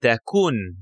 تكن